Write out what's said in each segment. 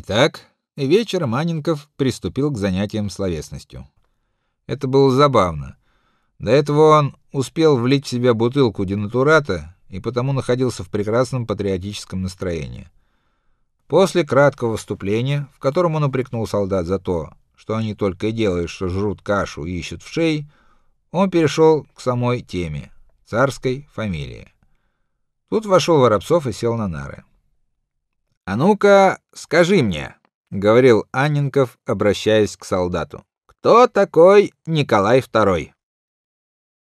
Итак, вечером Анинков приступил к занятиям словесностью. Это было забавно. До этого он успел влить в себя бутылку денатурата и потому находился в прекрасном патриотическом настроении. После краткого выступления, в котором он упрекнул солдат за то, что они только и делают, что жрут кашу и ищут вшей, он перешел к самой теме царской фамилии. Тут вошел Воробцов и сел на нары. А ну-ка, скажи мне, говорил Анненков, обращаясь к солдату. Кто такой Николай II?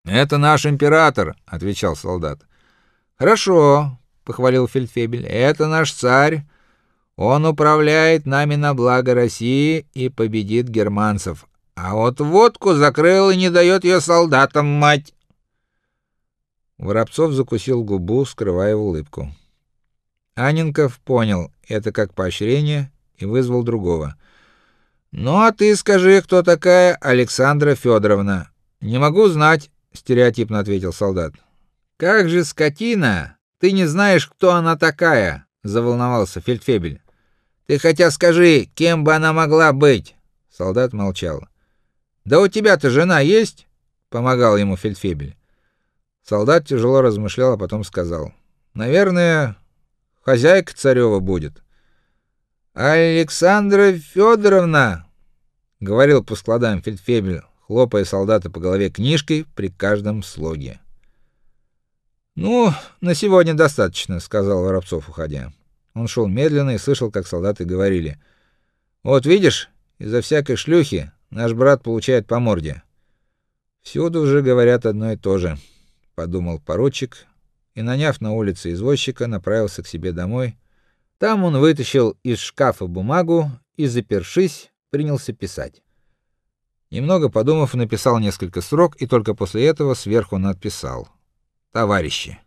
Это наш император, отвечал солдат. Хорошо, похвалил фельдфебель. Это наш царь. Он управляет нами на благо России и победит германцев. А вот водку закрыл и не дает ее солдатам, мать. Воробцов закусил губу, скрывая улыбку. Анинков понял это как поощрение и вызвал другого. "Ну а ты скажи, кто такая Александра Федоровна? Не могу знать", стереотипно ответил солдат. "Как же скотина, ты не знаешь, кто она такая?" заволновался фельдфебель. "Ты хотя скажи, кем бы она могла быть?" Солдат молчал. "Да у тебя-то жена есть?" помогал ему фельдфебель. Солдат тяжело размышлял, а потом сказал: "Наверное, хозяйка царева будет". Александра Федоровна, говорил по складам фельдфебель, хлопая солдата по голове книжкой при каждом слоге. Ну, на сегодня достаточно, сказал Воробцов, уходя. Он шел медленно и слышал, как солдаты говорили: "Вот видишь, из-за всякой шлюхи наш брат получает по морде". Всюду уже говорят одно и то же подумал поручик и, наняв на улице извозчика, направился к себе домой. Там он вытащил из шкафа бумагу и, запершись, принялся писать. Немного подумав, написал несколько строк и только после этого сверху надписал: "Товарищи,